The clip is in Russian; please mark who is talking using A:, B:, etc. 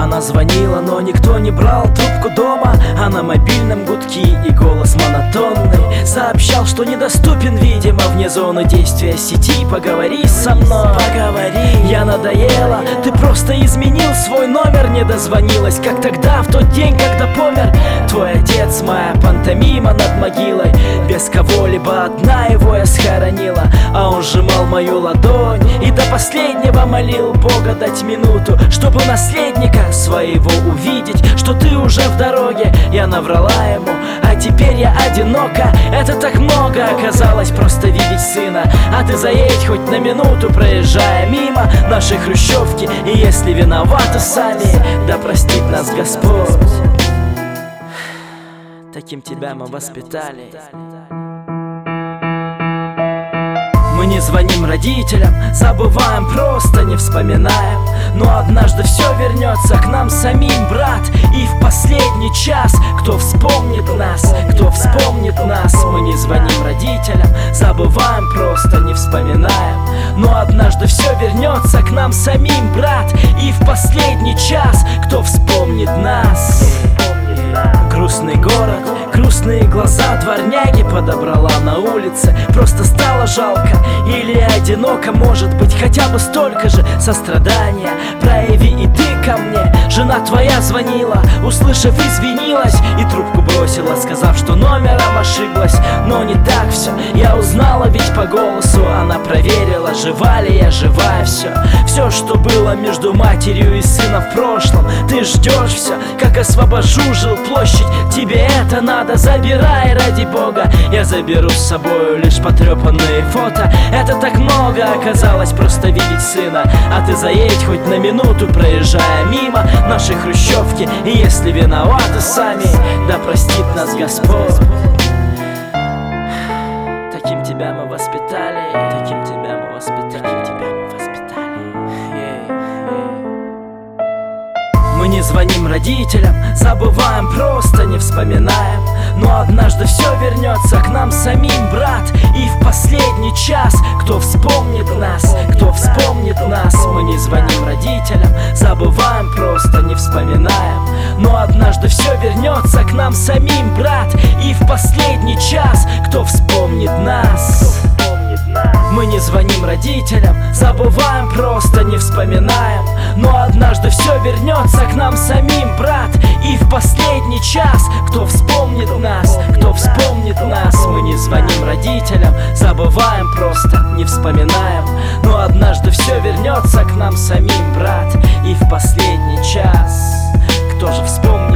A: Она звонила, но никто не брал трубку дома. А на мобильном гудки и голос монотонный. Сообщал, что недоступен, видимо, вне зоны действия сети. Поговори со мной, поговори. Я надоела, ты просто изменил свой номер. Не дозвонилась, как тогда, в тот день, когда помер. Твой отец, моя пантомима над могилой. Без кого-либо одна его я схоронила. А он сжимал мою ладонь И до последнего молил Бога дать минуту Чтобы наследника своего увидеть Что ты уже в дороге. Я наврала ему А теперь я одинока. Это так много оказалось просто видеть сына. А ты заедь хоть на минуту Проезжая мимо нашей хрущевки. И если виноваты сами Да простит нас Господь. Таким тебя мы воспитали. Мы не звоним родителям, забываем, просто не вспоминаем Но однажды все вернется к нам самим, брат. И в последний час, кто вспомнит нас, кто вспомнит нас Мы не звоним родителям, забываем, просто не вспоминаем. Но однажды все вернется к нам самим, брат. И в последний час, кто вспомнит нас. Грустный город, грустные глаза дворняги подобрала на улице. Просто стало жалко или одиноко Может быть хотя бы столько же сострадания. Прояви и ты ко мне. Жена твоя звонила, услышав извинилась И трубку бросила, сказав, что номером ошиблась. Но не так все, я узнала ведь по голосу Она проверила, жива ли я, живая все Все, что было между матерью и сыном в прошлом. Ты ждешь все, как освобожу жил площадь. Тебе это надо, забирай ради бога. Я заберу с собой лишь потрепанные фото. Это так много оказалось просто видеть сына. А ты заедь хоть на минуту, проезжая мимо Нашей хрущевки И если виноваты сами, да простит нас Господь. Таким тебя мы воспитали не звоним родителям, забываем, просто не вспоминаем. Но однажды все вернется к нам самим, брат И в последний час, кто вспомнит нас, кто вспомнит нас Мы не звоним родителям, забываем, просто не вспоминаем. Но однажды все вернется к нам самим, брат И в последний час, кто вспомнит нас. Мы не звоним родителям, забываем, просто не вспоминаем. Но родителям, забываем, просто не вспоминаем. Но однажды все вернется к нам самим, брат. И в последний час, кто же вспомнит